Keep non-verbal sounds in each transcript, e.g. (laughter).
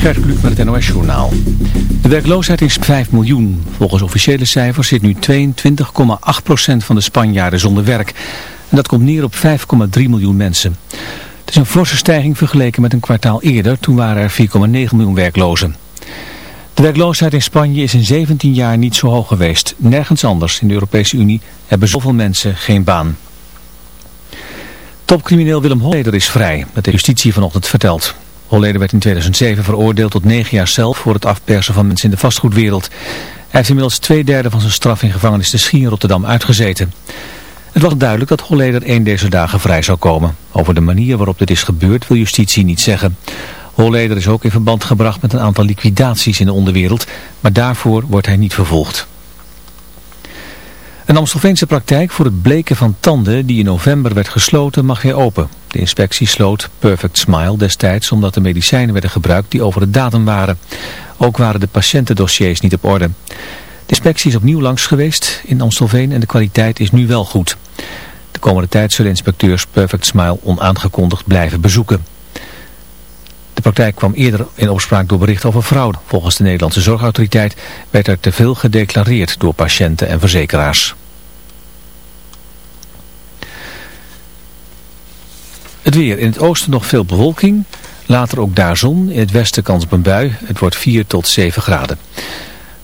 Gert Kluk met het NOS Journaal. De werkloosheid is 5 miljoen. Volgens officiële cijfers zit nu 22,8% van de Spanjaarden zonder werk. En dat komt neer op 5,3 miljoen mensen. Het is een forse stijging vergeleken met een kwartaal eerder. Toen waren er 4,9 miljoen werklozen. De werkloosheid in Spanje is in 17 jaar niet zo hoog geweest. Nergens anders in de Europese Unie hebben zoveel mensen geen baan. Topcrimineel Willem Holleder is vrij, dat de justitie vanochtend vertelt. Holleder werd in 2007 veroordeeld tot 9 jaar zelf voor het afpersen van mensen in de vastgoedwereld. Hij heeft inmiddels twee derde van zijn straf in gevangenis de Schie in Rotterdam uitgezeten. Het was duidelijk dat Holleder één deze dagen vrij zou komen. Over de manier waarop dit is gebeurd wil justitie niet zeggen. Holleder is ook in verband gebracht met een aantal liquidaties in de onderwereld, maar daarvoor wordt hij niet vervolgd. Een Amstelveense praktijk voor het bleken van tanden die in november werd gesloten mag weer open. De inspectie sloot Perfect Smile destijds omdat de medicijnen werden gebruikt die over de datum waren. Ook waren de patiëntendossiers niet op orde. De inspectie is opnieuw langs geweest in Amstelveen en de kwaliteit is nu wel goed. De komende tijd zullen inspecteurs Perfect Smile onaangekondigd blijven bezoeken. De praktijk kwam eerder in opspraak door berichten over fraude. Volgens de Nederlandse Zorgautoriteit werd er te veel gedeclareerd door patiënten en verzekeraars. Het weer. In het oosten nog veel bewolking. Later ook daar zon. In het westen kans op een bui. Het wordt 4 tot 7 graden.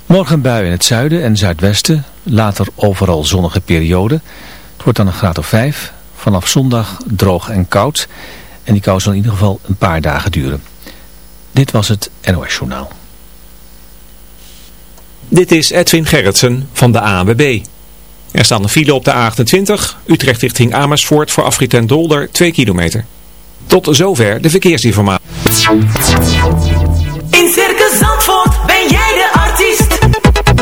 Morgen bui in het zuiden en zuidwesten. Later overal zonnige periode. Het wordt dan een graad of 5. Vanaf zondag droog en koud. En die kou zal in ieder geval een paar dagen duren. Dit was het NOS Journaal. Dit is Edwin Gerritsen van de ANWB. Er staan een file op de A28, Utrecht richting Amersfoort voor afrit en Dolder 2 kilometer. Tot zover de verkeersinformatie. In Circus Zandvoort ben jij de artiest.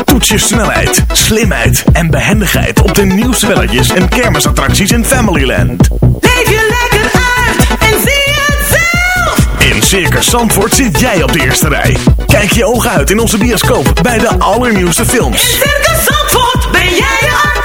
Toets je snelheid, slimheid en behendigheid op de nieuwste spelletjes en kermisattracties in Familyland. Leef je lekker uit en zie het zelf. In Circus Zandvoort zit jij op de eerste rij. Kijk je ogen uit in onze bioscoop bij de allernieuwste films. In Circus Zandvoort ben jij de artiest.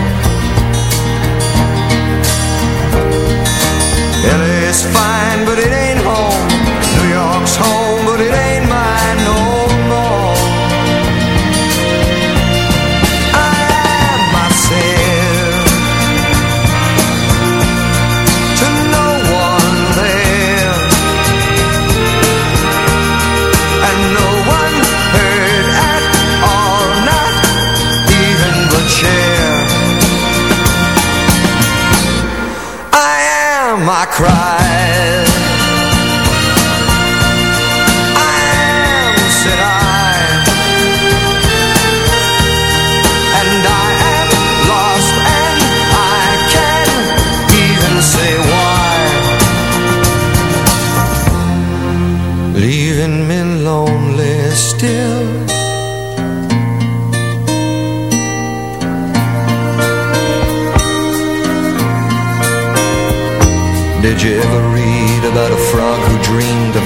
LA's fine, but it ain't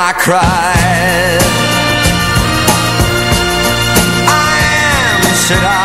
I cried. I am, said I.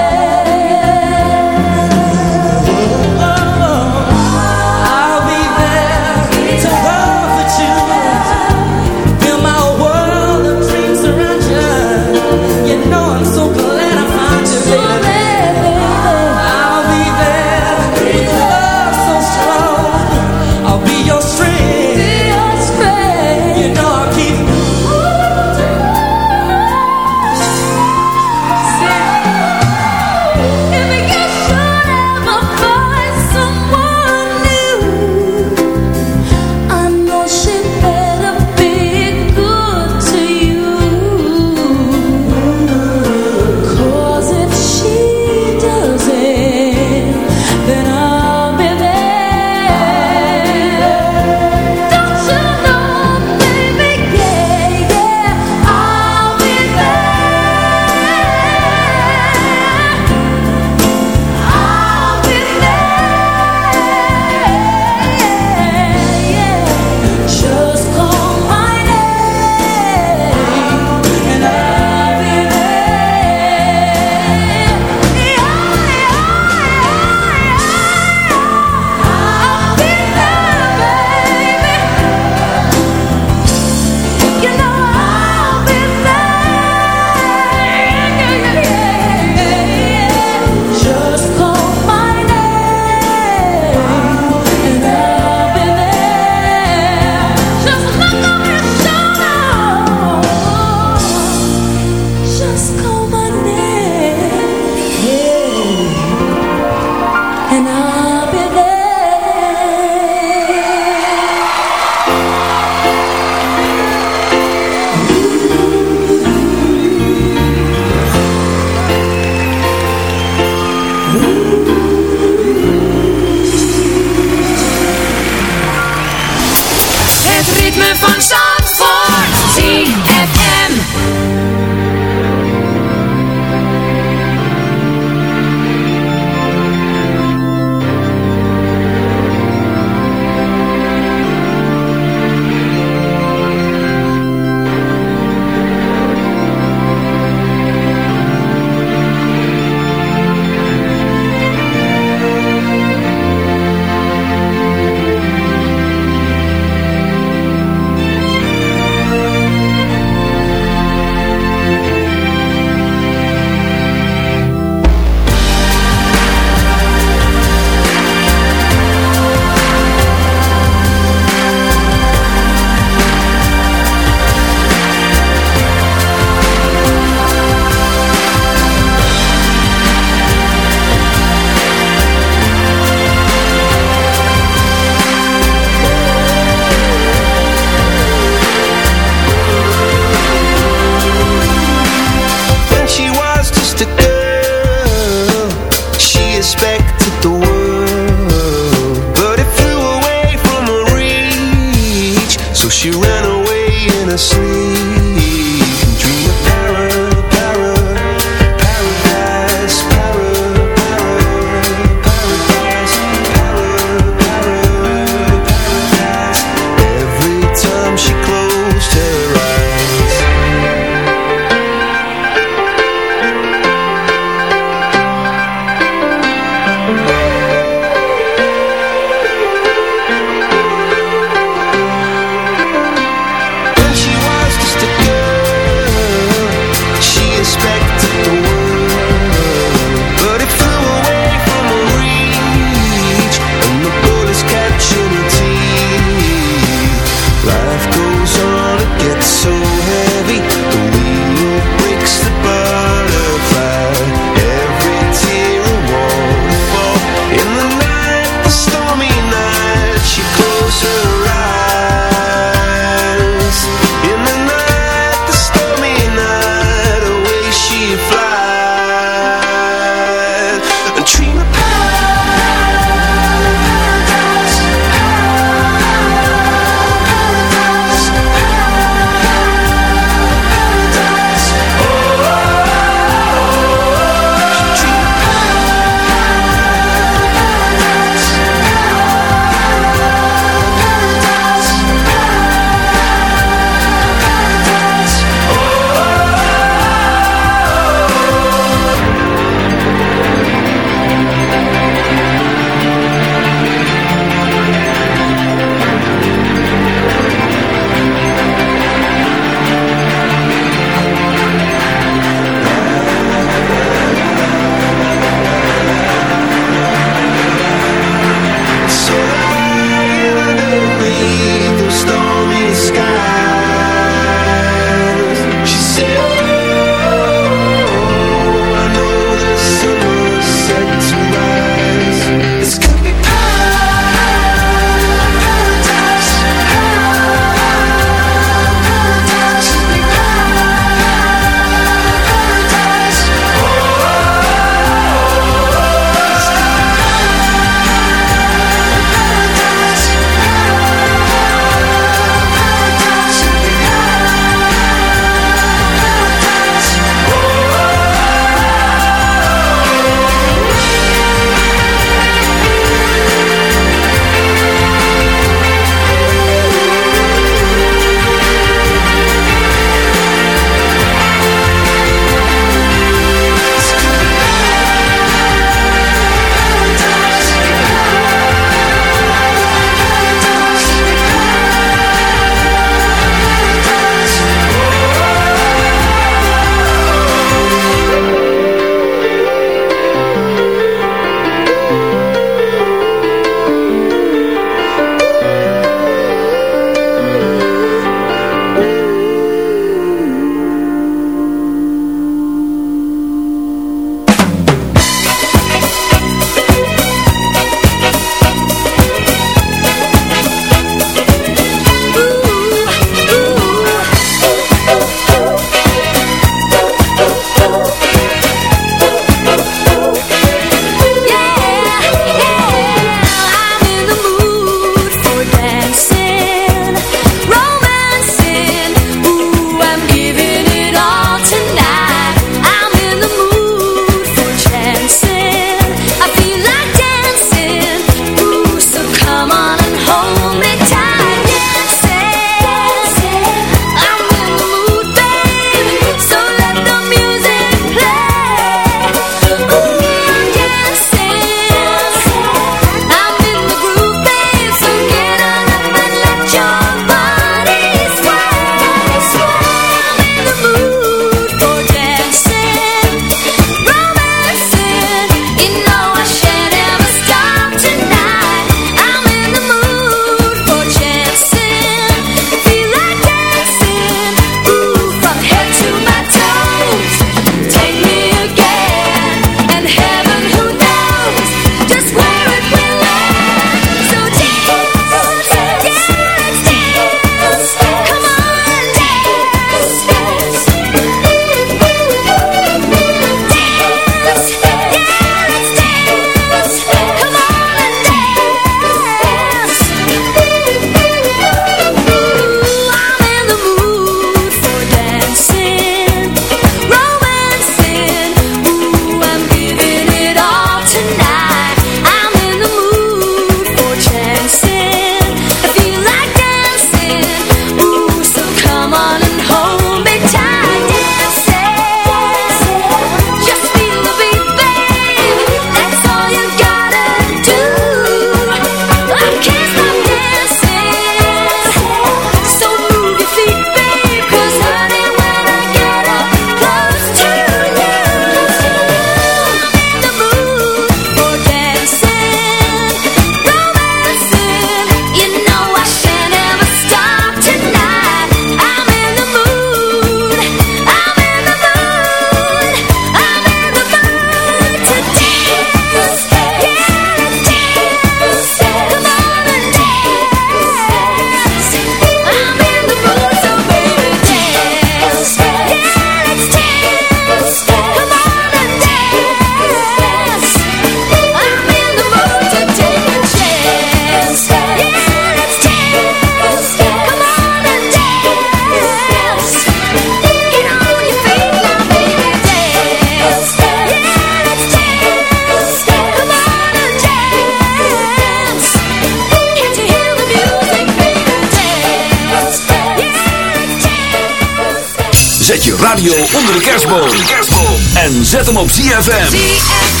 radio onder de kerstboom. En zet hem op ZFM. ZFM.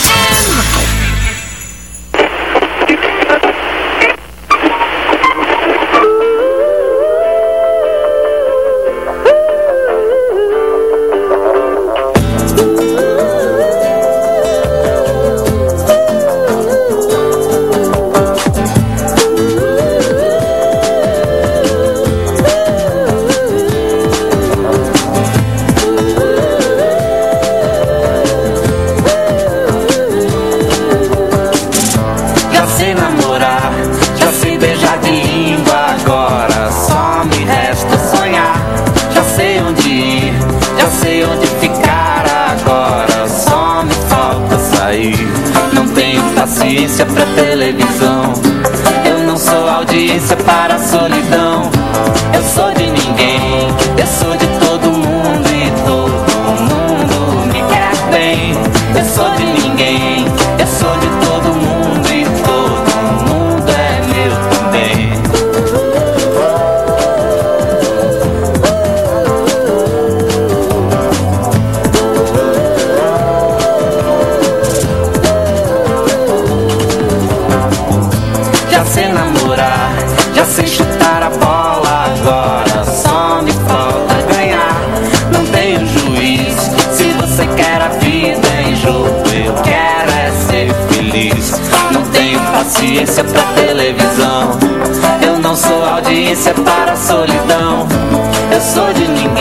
audiência pra televisão. Eu não sou audiência para a solidão. Eu sou de ninguém.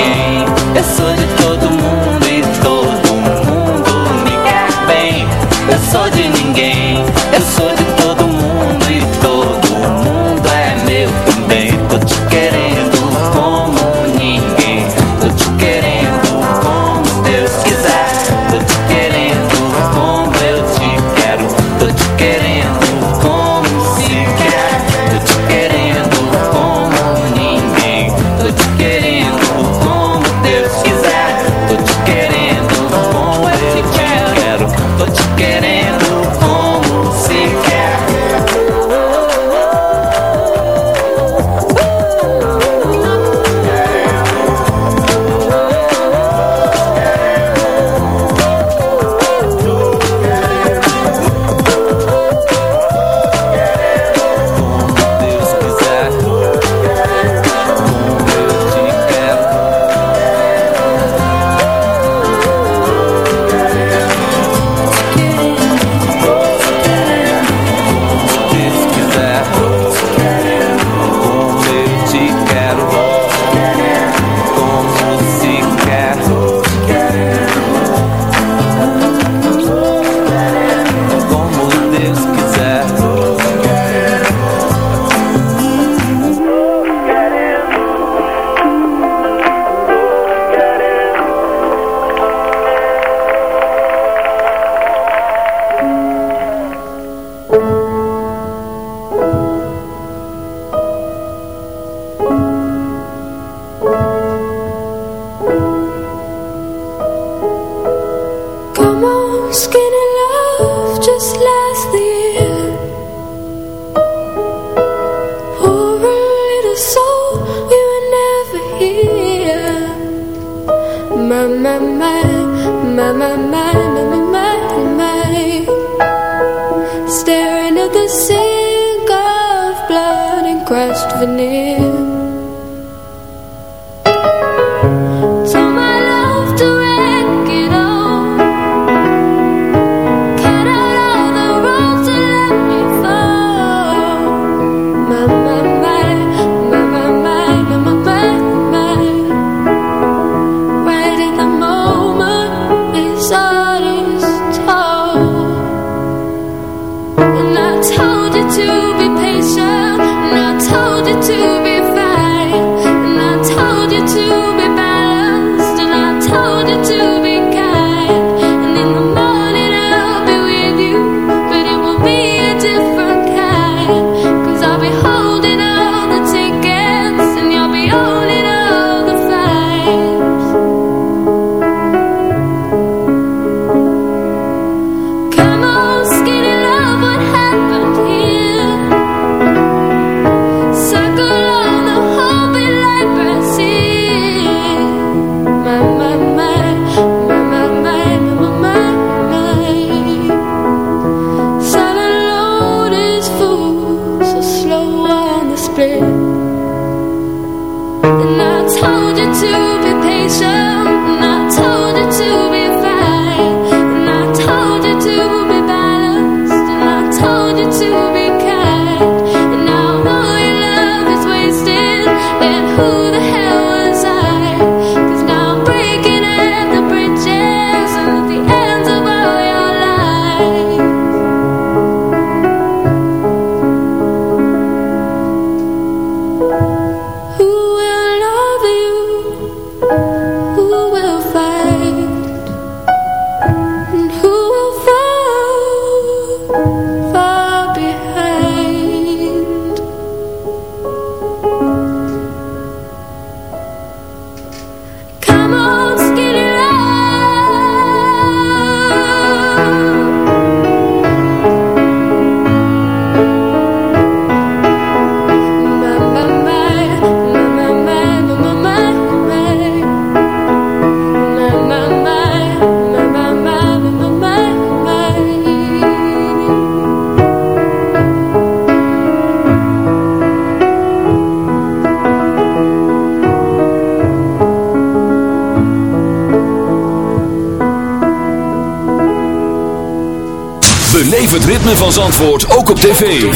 Van Zandvoort ook op tv.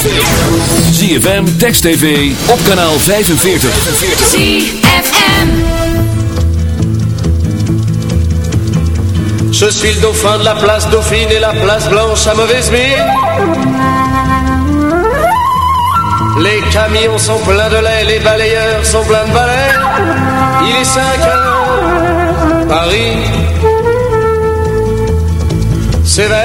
ZFM, Text TV, op kanaal 45. ZFM. Je suis le dauphin de la place Dauphine et la place Blanche à mauvaise mine. Les camions sont pleins de lait, les balayeurs sont pleins de balais. Il est 5 heures, Paris s'éveille.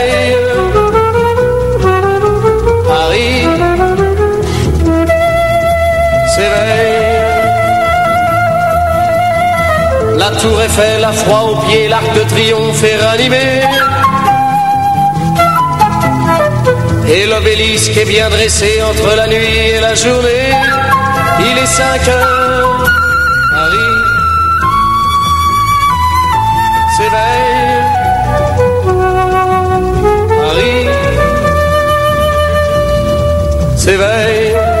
La tour Eiffel a froid aux pieds, l'arc de triomphe est ranimé. Et l'obélisque est bien dressé entre la nuit et la journée. Il est 5 heures, Paris s'éveille. Paris s'éveille.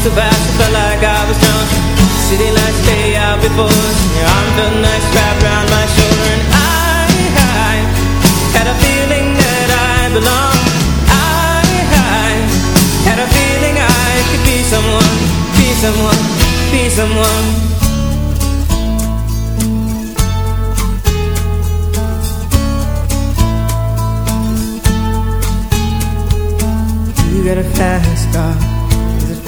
So fast, I felt like I was drunk. City lights stay out before. Your arm felt nice wrapped around my shoulder, and I, I had a feeling that I belonged. I, I had a feeling I could be someone, be someone, be someone. You got a fast car.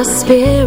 Your spirit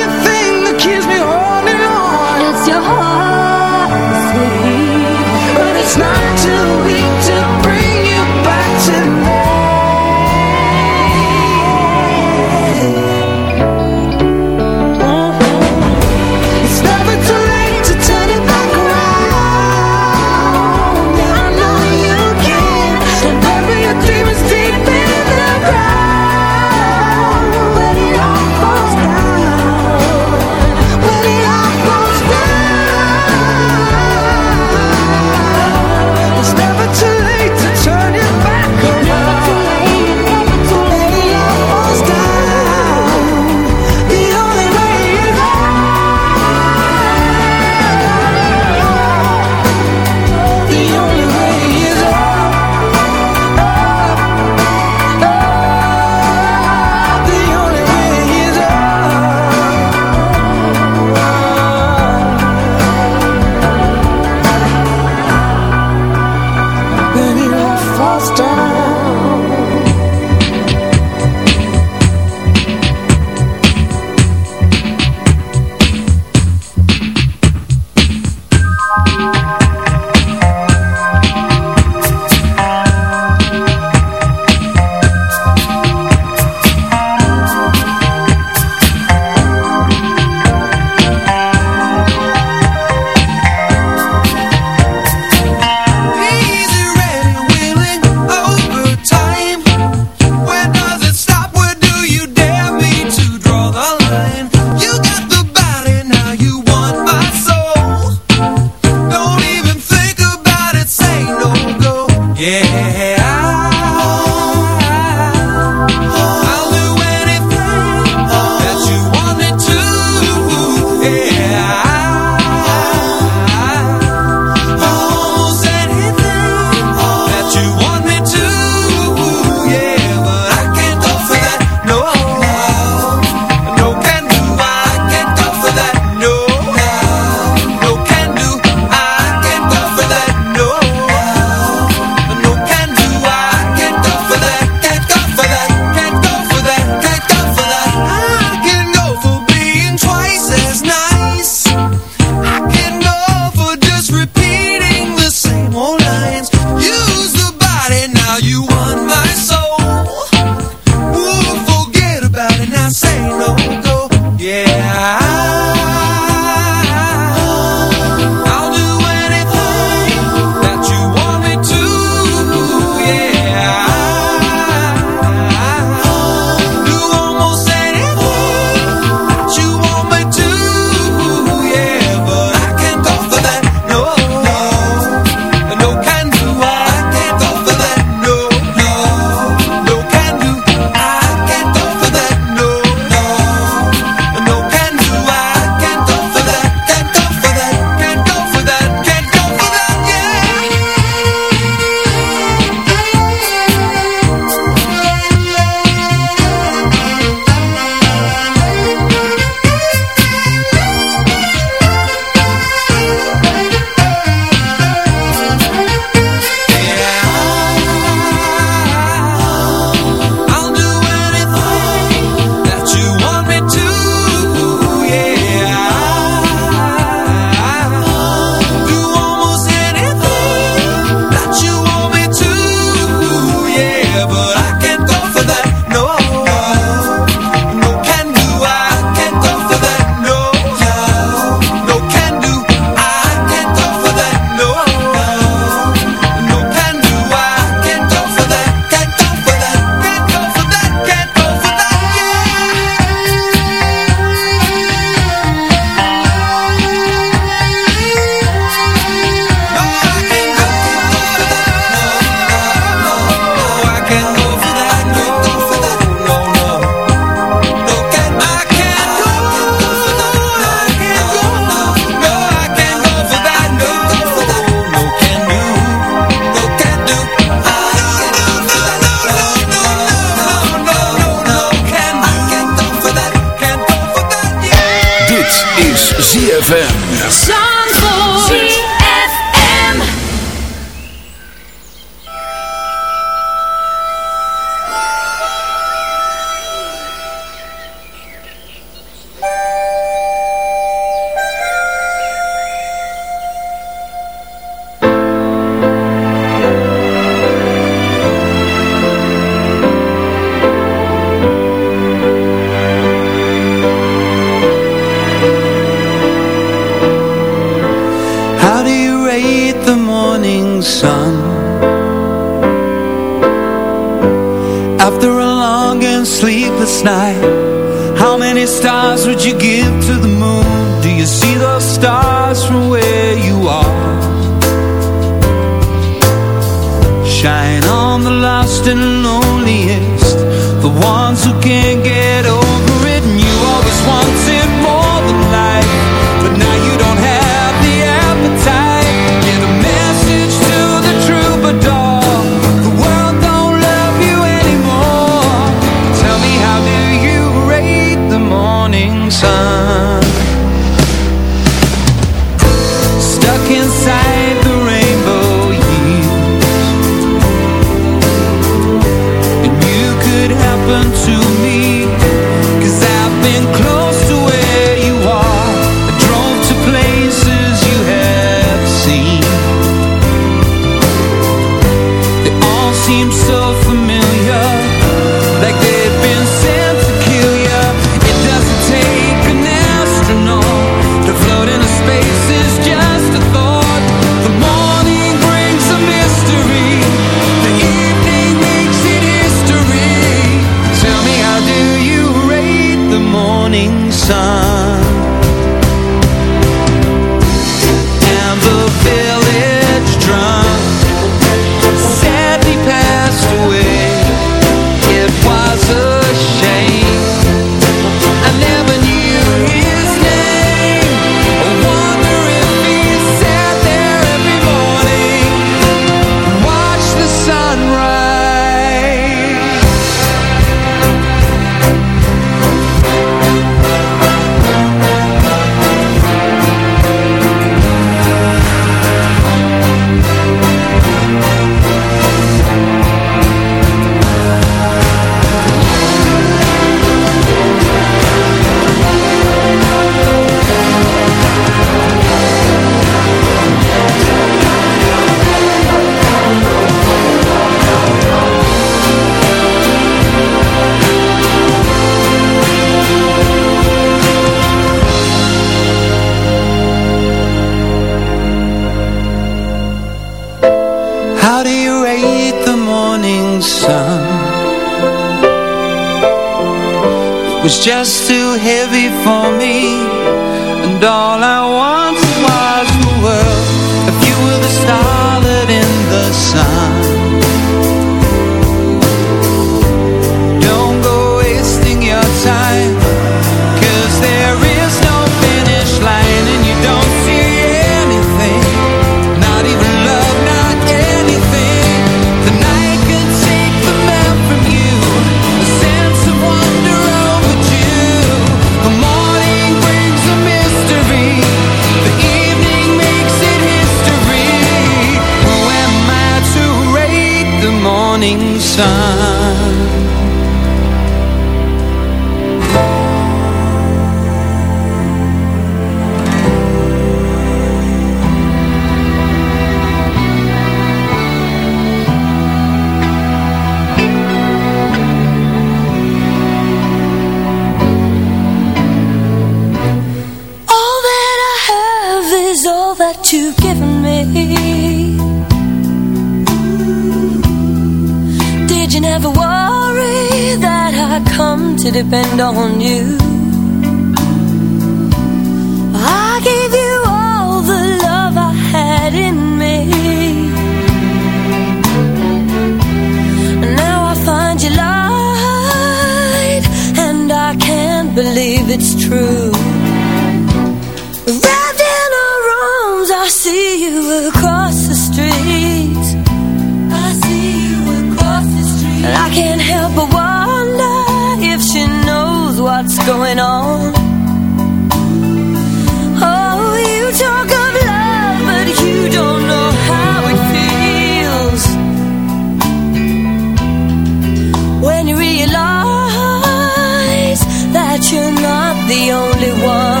only one.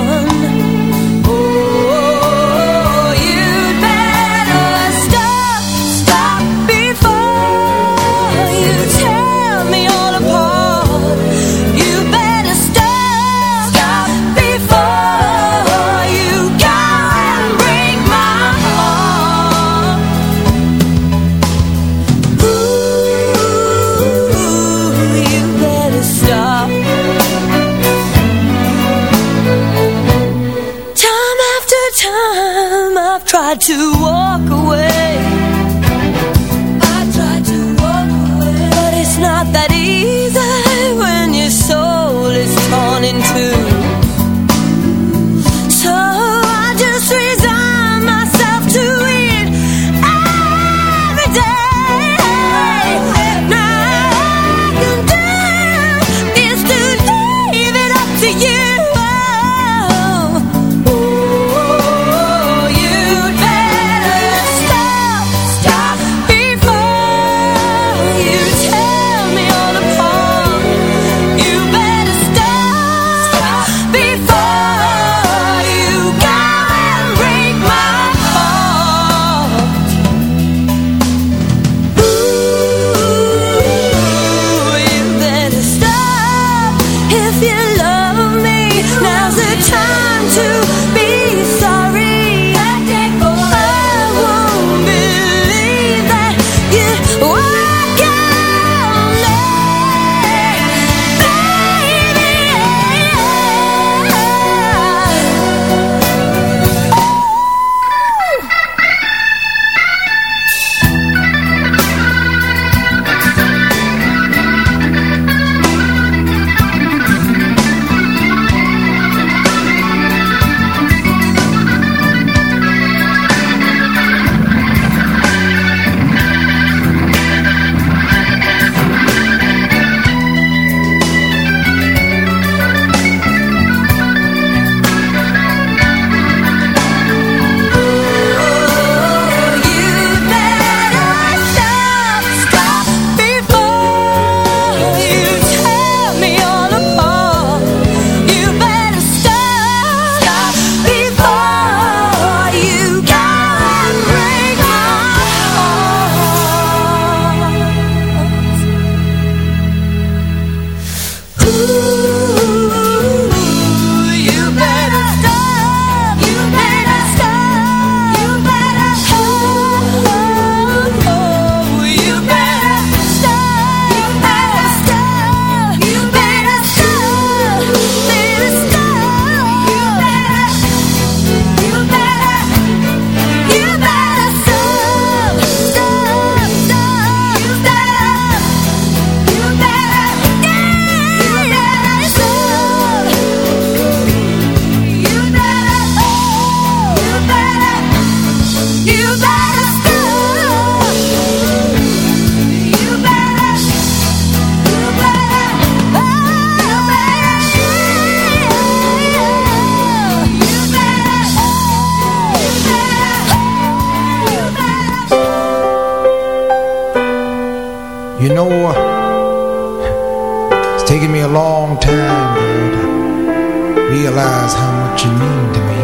realize how much you mean to me.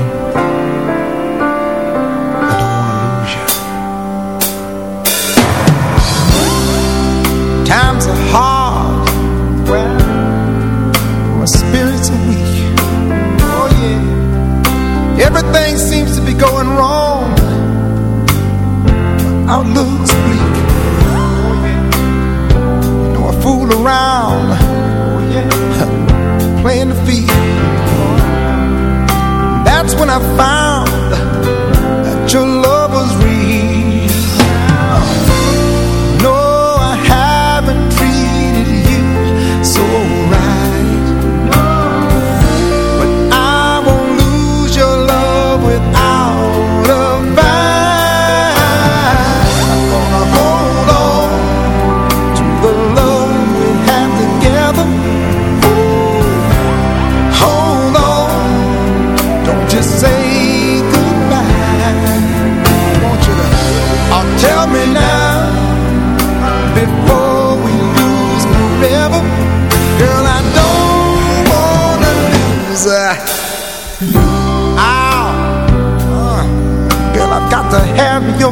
I don't want to lose you. Times are hard. My spirits are weak. Oh yeah. Everything seems to be going wrong. My outlook's bleak. Oh yeah. You know I fool around. Oh yeah. (laughs) Playing the field when I found that your